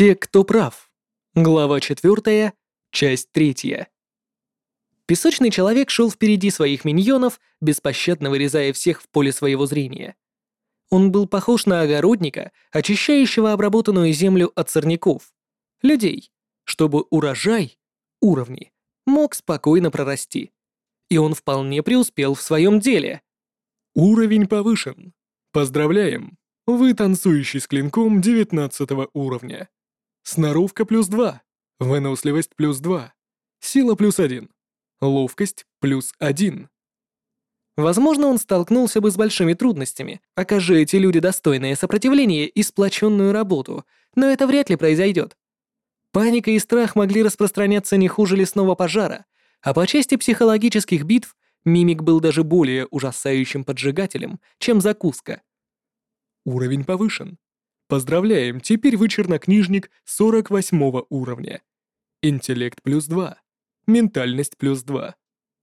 Те, кто прав. Глава 4, часть 3. Песочный человек шел впереди своих миньонов, беспощадно вырезая всех в поле своего зрения. Он был похож на огородника, очищающего обработанную землю от сорняков. Людей, чтобы урожай, уровни, мог спокойно прорасти. И он вполне преуспел в своем деле. Уровень повышен. Поздравляем. Вы танцующий с клинком 19 уровня. Сноровка плюс 2. Выносливость плюс 2. Сила плюс 1. Ловкость плюс 1. Возможно, он столкнулся бы с большими трудностями, окажи эти люди достойное сопротивление и сплоченную работу, но это вряд ли произойдет. Паника и страх могли распространяться не хуже лесного пожара, а по части психологических битв мимик был даже более ужасающим поджигателем, чем закуска. Уровень повышен. Поздравляем, теперь вы чернокнижник 48 уровня. Интеллект плюс 2. Ментальность плюс 2.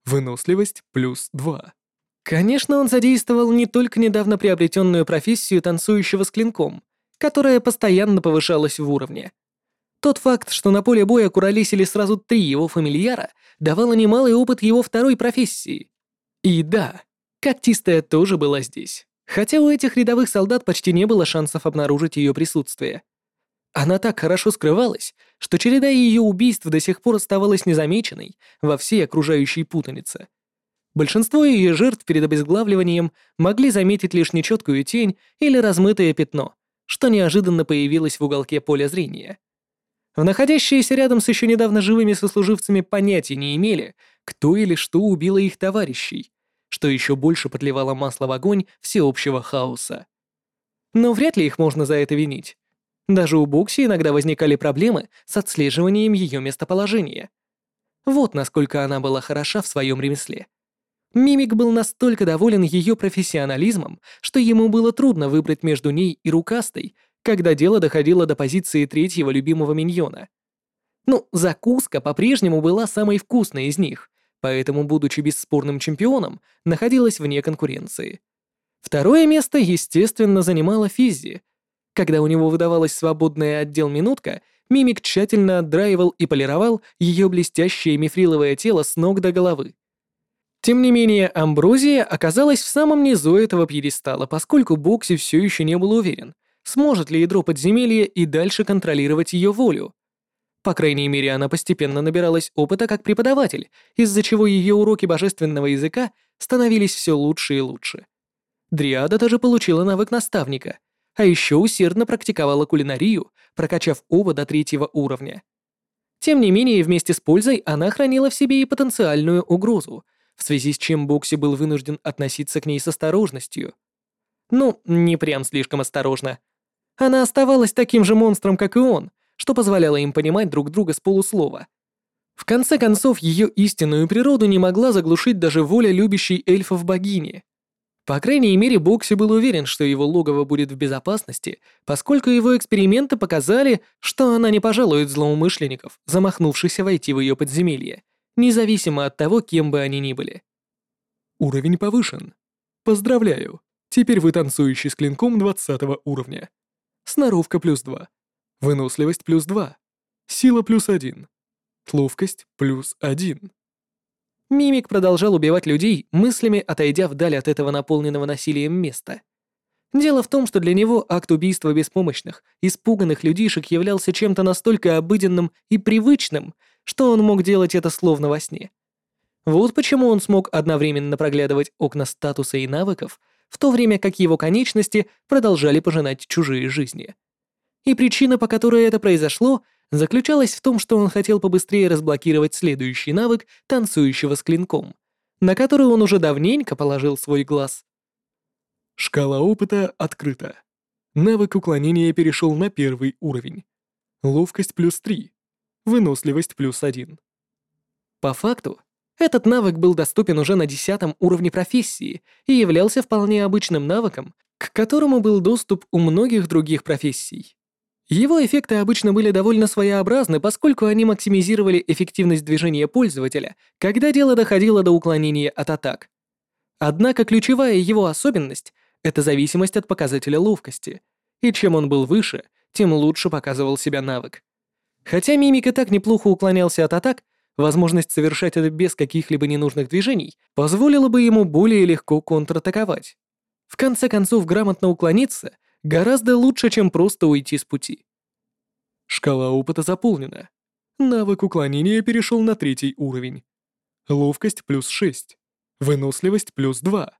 Выносливость плюс 2. Конечно, он задействовал не только недавно приобретенную профессию танцующего с клинком, которая постоянно повышалась в уровне. Тот факт, что на поле боя куролесили сразу три его фамильяра, давало немалый опыт его второй профессии. И да, когтистая тоже была здесь. Хотя у этих рядовых солдат почти не было шансов обнаружить ее присутствие. Она так хорошо скрывалась, что череда ее убийств до сих пор оставалась незамеченной во всей окружающей путанице. Большинство ее жертв перед обезглавливанием могли заметить лишь нечеткую тень или размытое пятно, что неожиданно появилось в уголке поля зрения. В находящиеся рядом с еще недавно живыми сослуживцами понятия не имели, кто или что убило их товарищей, что еще больше подливало масло в огонь всеобщего хаоса. Но вряд ли их можно за это винить. Даже у Бокси иногда возникали проблемы с отслеживанием ее местоположения. Вот насколько она была хороша в своем ремесле. Мимик был настолько доволен ее профессионализмом, что ему было трудно выбрать между ней и Рукастой когда дело доходило до позиции третьего любимого миньона. Ну, закуска по-прежнему была самой вкусной из них, поэтому, будучи бесспорным чемпионом, находилась вне конкуренции. Второе место, естественно, занимала Физзи. Когда у него выдавалась свободная отдел минутка, Мимик тщательно отдраивал и полировал ее блестящее мифриловое тело с ног до головы. Тем не менее, Амброзия оказалась в самом низу этого пьедестала, поскольку Бокси все еще не был уверен, сможет ли ядро подземелья и дальше контролировать ее волю. По крайней мере, она постепенно набиралась опыта как преподаватель, из-за чего ее уроки божественного языка становились все лучше и лучше. Дриада даже получила навык наставника, а еще усердно практиковала кулинарию, прокачав оба до третьего уровня. Тем не менее, вместе с пользой она хранила в себе и потенциальную угрозу, в связи с чем Бокси был вынужден относиться к ней с осторожностью. Ну, не прям слишком осторожно. Она оставалась таким же монстром, как и он, что позволяло им понимать друг друга с полуслова. В конце концов, ее истинную природу не могла заглушить даже воля любящей эльфов богини. По крайней мере, Бокси был уверен, что его логово будет в безопасности, поскольку его эксперименты показали, что она не пожалует злоумышленников, замахнувшихся войти в ее подземелье, независимо от того, кем бы они ни были. Уровень повышен. Поздравляю. Теперь вы танцующий с клинком 20 уровня. Сноровка плюс 2. Выносливость плюс 2. Сила плюс 1. Ловкость плюс 1. Мимик продолжал убивать людей, мыслями отойдя вдаль от этого наполненного насилием места. Дело в том, что для него акт убийства беспомощных, испуганных людишек являлся чем-то настолько обыденным и привычным, что он мог делать это словно во сне. Вот почему он смог одновременно проглядывать окна статуса и навыков, в то время как его конечности продолжали пожинать чужие жизни. И причина, по которой это произошло, заключалась в том, что он хотел побыстрее разблокировать следующий навык танцующего с клинком, на который он уже давненько положил свой глаз. Шкала опыта открыта. Навык уклонения перешел на первый уровень. Ловкость плюс 3. Выносливость плюс 1. По факту, этот навык был доступен уже на десятом уровне профессии и являлся вполне обычным навыком, к которому был доступ у многих других профессий. Его эффекты обычно были довольно своеобразны, поскольку они максимизировали эффективность движения пользователя, когда дело доходило до уклонения от атак. Однако ключевая его особенность — это зависимость от показателя ловкости, и чем он был выше, тем лучше показывал себя навык. Хотя мимик так неплохо уклонялся от атак, возможность совершать это без каких-либо ненужных движений позволила бы ему более легко контратаковать. В конце концов, грамотно уклониться гораздо лучше, чем просто уйти с пути. Шкала опыта заполнена. Навык уклонения перешел на третий уровень. Ловкость плюс 6. Выносливость плюс 2.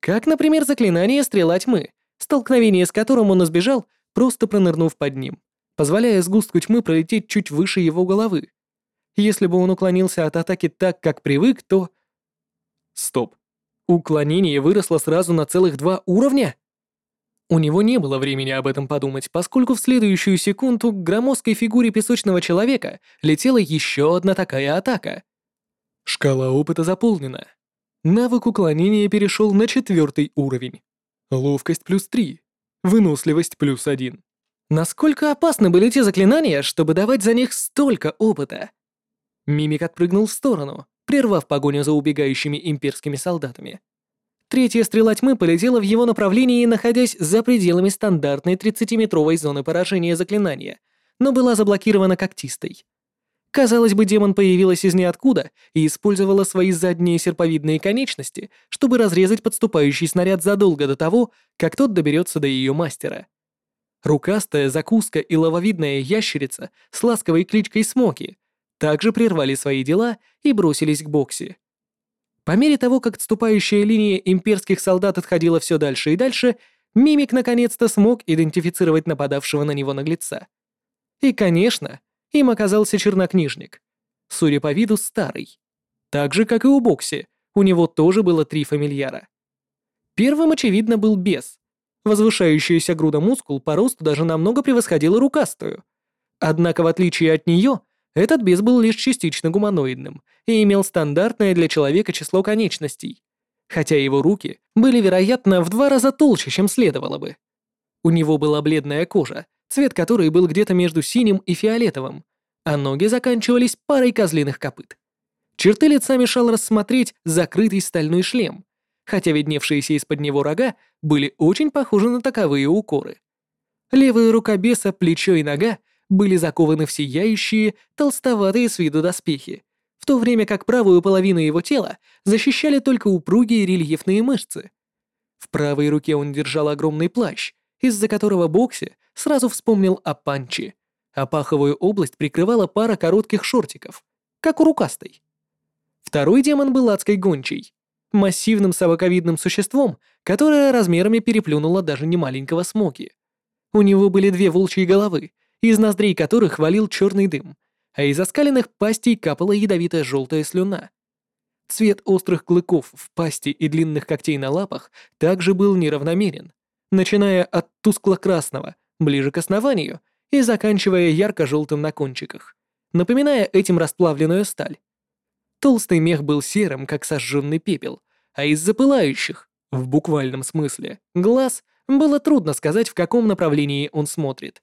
Как, например, заклинание «Стрела тьмы», столкновение с которым он избежал, просто пронырнув под ним, позволяя сгустку тьмы пролететь чуть выше его головы. Если бы он уклонился от атаки так, как привык, то... Стоп. Уклонение выросло сразу на целых два уровня? У него не было времени об этом подумать, поскольку в следующую секунду к громоздкой фигуре песочного человека летела еще одна такая атака. Шкала опыта заполнена. Навык уклонения перешел на четвертый уровень. Ловкость плюс 3. Выносливость плюс 1. Насколько опасны были те заклинания, чтобы давать за них столько опыта? Мимик отпрыгнул в сторону, прервав погоню за убегающими имперскими солдатами. Третья стрела тьмы полетела в его направлении, находясь за пределами стандартной 30-метровой зоны поражения заклинания, но была заблокирована когтистой. Казалось бы, демон появилась из ниоткуда и использовала свои задние серповидные конечности, чтобы разрезать подступающий снаряд задолго до того, как тот доберется до ее мастера. Рукастая закуска и лавовидная ящерица с ласковой кличкой Смоки также прервали свои дела и бросились к боксе. По мере того, как отступающая линия имперских солдат отходила все дальше и дальше, Мимик наконец-то смог идентифицировать нападавшего на него наглеца. И, конечно, им оказался чернокнижник. Судя по виду, старый. Так же, как и у Бокси, у него тоже было три фамильяра. Первым, очевидно, был бес. Возвышающаяся груда мускул по росту даже намного превосходила рукастую. Однако, в отличие от нее, этот бес был лишь частично гуманоидным и имел стандартное для человека число конечностей, хотя его руки были, вероятно, в два раза толще, чем следовало бы. У него была бледная кожа, цвет которой был где-то между синим и фиолетовым, а ноги заканчивались парой козлиных копыт. Черты лица мешал рассмотреть закрытый стальной шлем, хотя видневшиеся из-под него рога были очень похожи на таковые укоры. Левая рука беса, плечо и нога были закованы в сияющие, толстоватые с виду доспехи, в то время как правую половину его тела защищали только упругие рельефные мышцы. В правой руке он держал огромный плащ, из-за которого Бокси сразу вспомнил о панче, а паховую область прикрывала пара коротких шортиков, как у рукастой. Второй демон был адской гончей, массивным собаковидным существом, которое размерами переплюнуло даже немаленького Смоки. У него были две волчьи головы, из ноздрей которых валил черный дым, а из оскаленных пастей капала ядовитая желтая слюна. Цвет острых клыков в пасти и длинных когтей на лапах также был неравномерен, начиная от тускло-красного, ближе к основанию, и заканчивая ярко-желтым на кончиках, напоминая этим расплавленную сталь. Толстый мех был серым, как сожженный пепел, а из запылающих, в буквальном смысле, глаз было трудно сказать, в каком направлении он смотрит.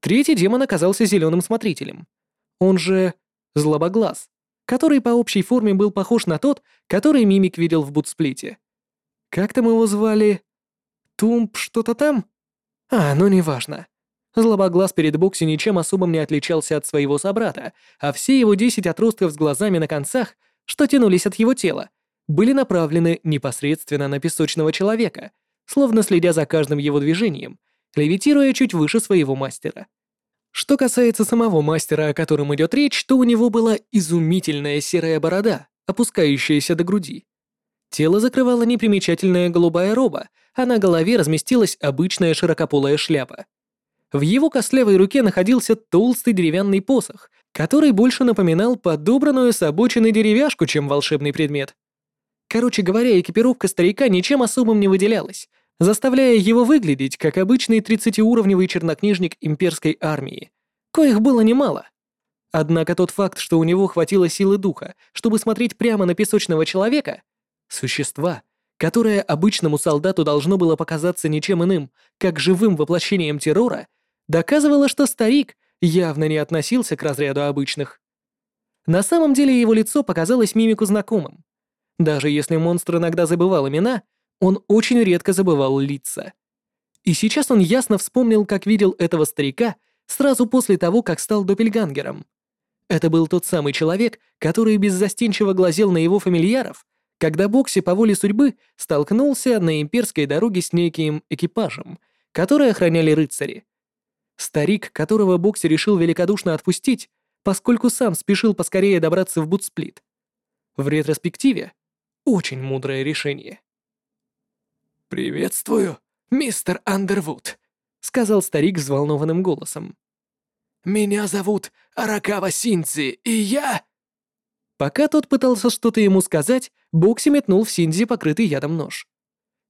Третий демон оказался зеленым смотрителем. Он же злобоглаз, который по общей форме был похож на тот, который Мимик видел в бутсплите. Как там его звали? Тумб что-то там? А, ну неважно. Злобоглаз перед Бокси ничем особым не отличался от своего собрата, а все его десять отростков с глазами на концах, что тянулись от его тела, были направлены непосредственно на песочного человека, словно следя за каждым его движением левитируя чуть выше своего мастера. Что касается самого мастера, о котором идет речь, то у него была изумительная серая борода, опускающаяся до груди. Тело закрывала непримечательная голубая роба, а на голове разместилась обычная широкополая шляпа. В его костлявой руке находился толстый деревянный посох, который больше напоминал подобранную с обочины деревяшку, чем волшебный предмет. Короче говоря, экипировка старика ничем особым не выделялась, заставляя его выглядеть как обычный 30-уровневый чернокнижник имперской армии, коих было немало. Однако тот факт, что у него хватило силы духа, чтобы смотреть прямо на песочного человека, существа, которое обычному солдату должно было показаться ничем иным, как живым воплощением террора, доказывало, что старик явно не относился к разряду обычных. На самом деле его лицо показалось мимику знакомым. Даже если монстр иногда забывал имена, он очень редко забывал лица. И сейчас он ясно вспомнил, как видел этого старика сразу после того, как стал доппельгангером. Это был тот самый человек, который беззастенчиво глазел на его фамильяров, когда Бокси по воле судьбы столкнулся на имперской дороге с неким экипажем, который охраняли рыцари. Старик, которого Бокси решил великодушно отпустить, поскольку сам спешил поскорее добраться в Бутсплит. В ретроспективе очень мудрое решение. «Приветствую, мистер Андервуд», — сказал старик взволнованным голосом. «Меня зовут Аракава Синзи, и я...» Пока тот пытался что-то ему сказать, Бокси метнул в Синзи покрытый ядом нож.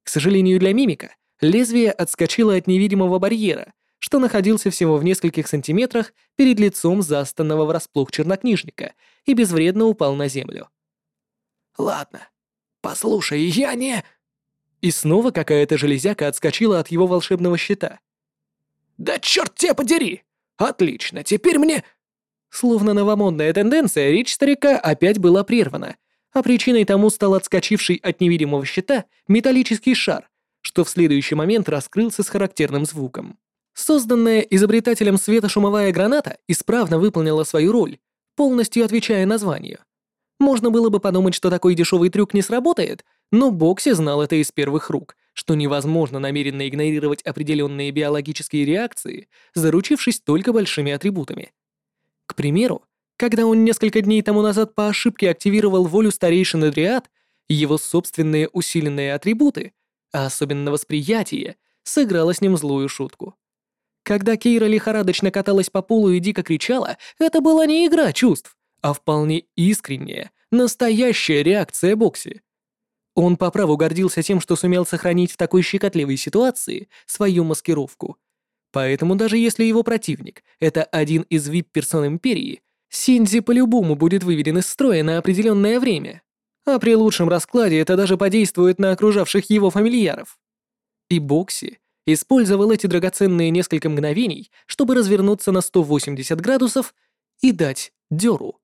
К сожалению для мимика, лезвие отскочило от невидимого барьера, что находился всего в нескольких сантиметрах перед лицом застанного врасплох чернокнижника и безвредно упал на землю. «Ладно, послушай, я не...» И снова какая-то железяка отскочила от его волшебного щита. «Да черт тебя подери! Отлично, теперь мне...» Словно новомодная тенденция, речь старика опять была прервана, а причиной тому стал отскочивший от невидимого щита металлический шар, что в следующий момент раскрылся с характерным звуком. Созданная изобретателем светошумовая граната исправно выполнила свою роль, полностью отвечая названию. Можно было бы подумать, что такой дешевый трюк не сработает, но Бокси знал это из первых рук, что невозможно намеренно игнорировать определенные биологические реакции, заручившись только большими атрибутами. К примеру, когда он несколько дней тому назад по ошибке активировал волю старейшины Дриад, его собственные усиленные атрибуты, а особенно восприятие, сыграло с ним злую шутку. Когда Кейра лихорадочно каталась по полу и дико кричала, это была не игра чувств, а вполне искренняя, настоящая реакция Бокси. Он по праву гордился тем, что сумел сохранить в такой щекотливой ситуации свою маскировку. Поэтому даже если его противник — это один из вип-персон Империи, Синзи по-любому будет выведен из строя на определенное время. А при лучшем раскладе это даже подействует на окружавших его фамильяров. И Бокси использовал эти драгоценные несколько мгновений, чтобы развернуться на 180 градусов и дать дёру.